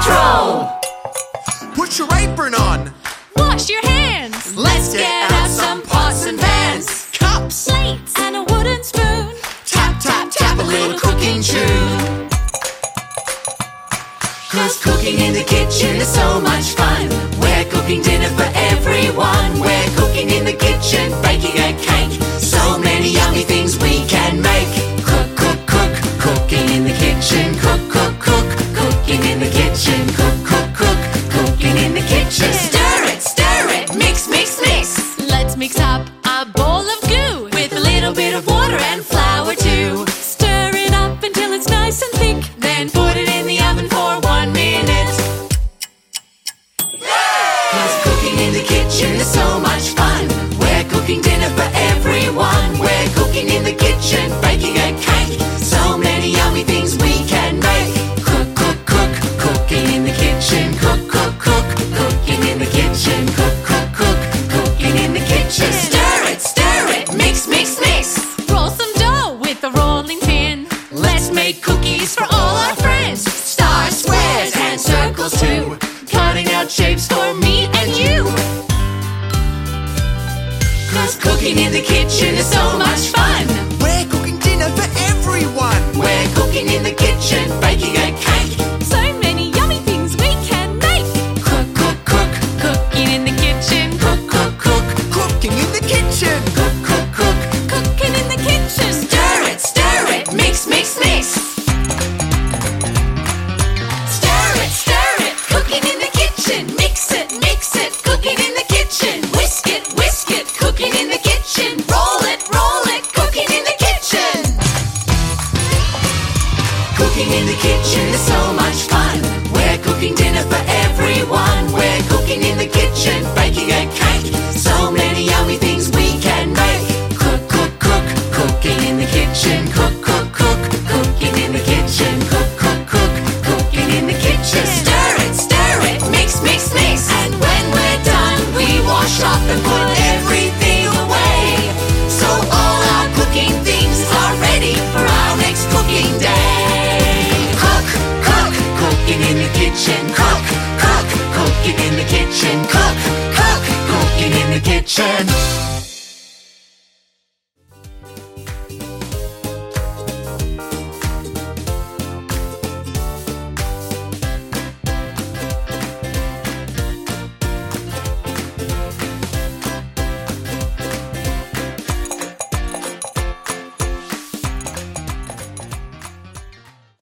Patrol! Put your apron on! Wash your hands! Let's, Let's get, get out some pots and pans! Cups! Plates! And a wooden spoon! Tap, tap, tap a little cooking tune! Cause cooking in the kitchen is so much fun! We're cooking dinner for everyone! We're cooking in the kitchen, baking a cake! So many yummy things we can make! Cook, cook, cook! Cooking in the kitchen! shapes for me and you. Cause cooking in the kitchen is so much fun. Cooking in the kitchen is so much fun. We're cooking dinner for everyone. kitchen, cook, cook, cooking in the kitchen, cook, cook, cooking in the kitchen.